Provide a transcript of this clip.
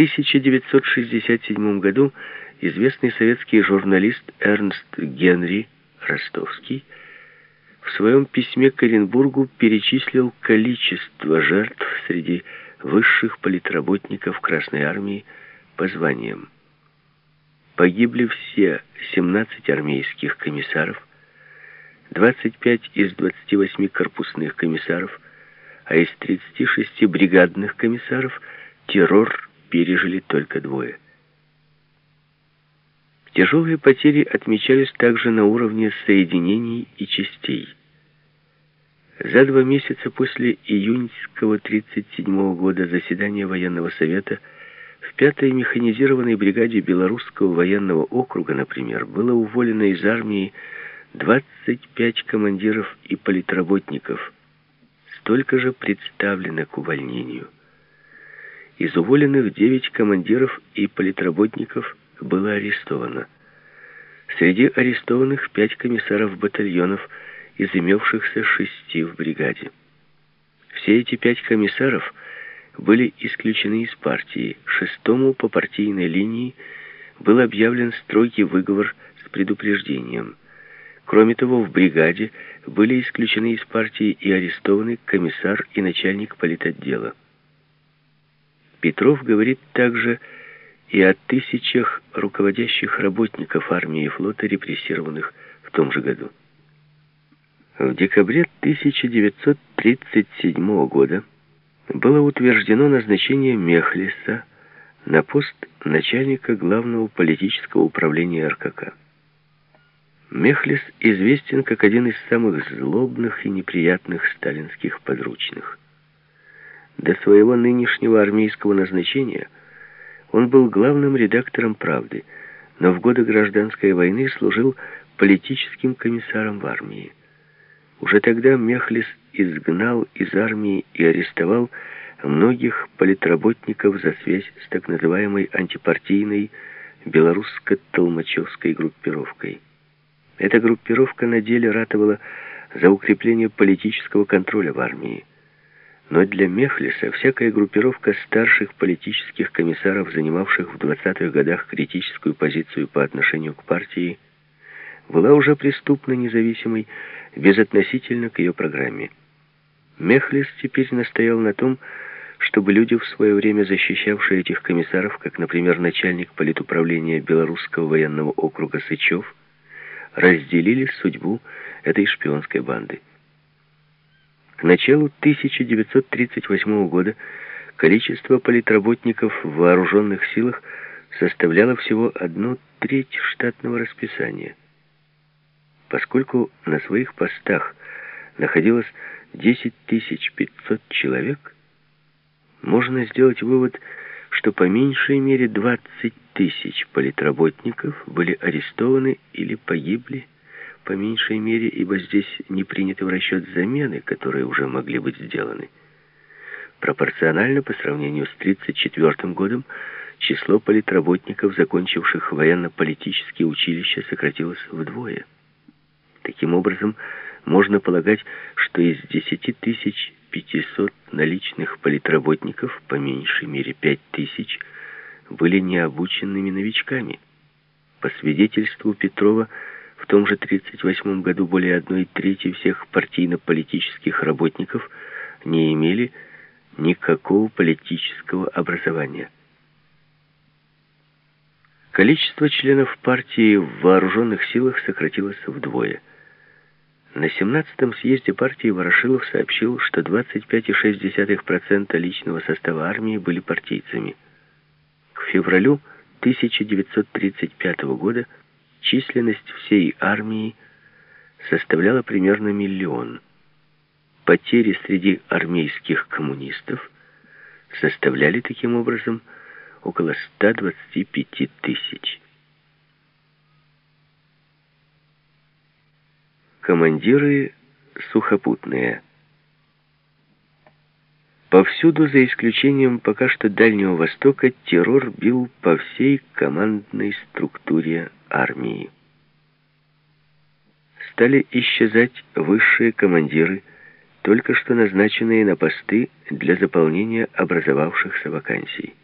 1967 году известный советский журналист Эрнст Генри Ростовский в своем письме к Оренбургу перечислил количество жертв среди высших политработников Красной Армии по званиям. Погибли все 17 армейских комиссаров, 25 из 28 корпусных комиссаров, а из 36 бригадных комиссаров террор пережили только двое. Тяжелые потери отмечались также на уровне соединений и частей. За два месяца после июньского 1937 года заседания военного совета в 5-й механизированной бригаде Белорусского военного округа, например, было уволено из армии 25 командиров и политработников, столько же представлено к увольнению. Из уволенных 9 командиров и политработников было арестовано. Среди арестованных 5 комиссаров батальонов из имевшихся шести в бригаде. Все эти пять комиссаров были исключены из партии. Шестому по партийной линии был объявлен строгий выговор с предупреждением – Кроме того, в бригаде были исключены из партии и арестованы комиссар и начальник политотдела. Петров говорит также и о тысячах руководящих работников армии и флота, репрессированных в том же году. В декабре 1937 года было утверждено назначение Мехлиса на пост начальника главного политического управления РКК. Мехлис известен как один из самых злобных и неприятных сталинских подручных. До своего нынешнего армейского назначения он был главным редактором «Правды», но в годы гражданской войны служил политическим комиссаром в армии. Уже тогда Мехлис изгнал из армии и арестовал многих политработников за связь с так называемой антипартийной белорусско-толмачевской группировкой. Эта группировка на деле ратовала за укрепление политического контроля в армии. Но для Мехлиса всякая группировка старших политических комиссаров, занимавших в 20-х годах критическую позицию по отношению к партии, была уже преступно независимой безотносительно к ее программе. Мехлис теперь настоял на том, чтобы люди, в свое время защищавшие этих комиссаров, как, например, начальник политуправления Белорусского военного округа Сычев, разделили судьбу этой шпионской банды. К началу 1938 года количество политработников в вооруженных силах составляло всего одну треть штатного расписания. Поскольку на своих постах находилось 10 500 человек, можно сделать вывод, что по меньшей мере 20 тысяч политработников были арестованы или погибли, по меньшей мере, ибо здесь не приняты в расчет замены, которые уже могли быть сделаны. Пропорционально по сравнению с 1934 годом число политработников, закончивших военно-политические училища, сократилось вдвое. Таким образом, можно полагать, что из 10 500 наличных политработников, по меньшей мере 5 тысяч, были необученными новичками. По свидетельству Петрова, том же 1938 году более одной трети всех партийно-политических работников не имели никакого политического образования. Количество членов партии в вооруженных силах сократилось вдвое – на 17-м съезде партии Ворошилов сообщил, что 25,6% личного состава армии были партийцами. К февралю 1935 года численность всей армии составляла примерно миллион. Потери среди армейских коммунистов составляли таким образом около 125 тысяч. Командиры сухопутные. Повсюду, за исключением пока что Дальнего Востока, террор бил по всей командной структуре армии. Стали исчезать высшие командиры, только что назначенные на посты для заполнения образовавшихся вакансий.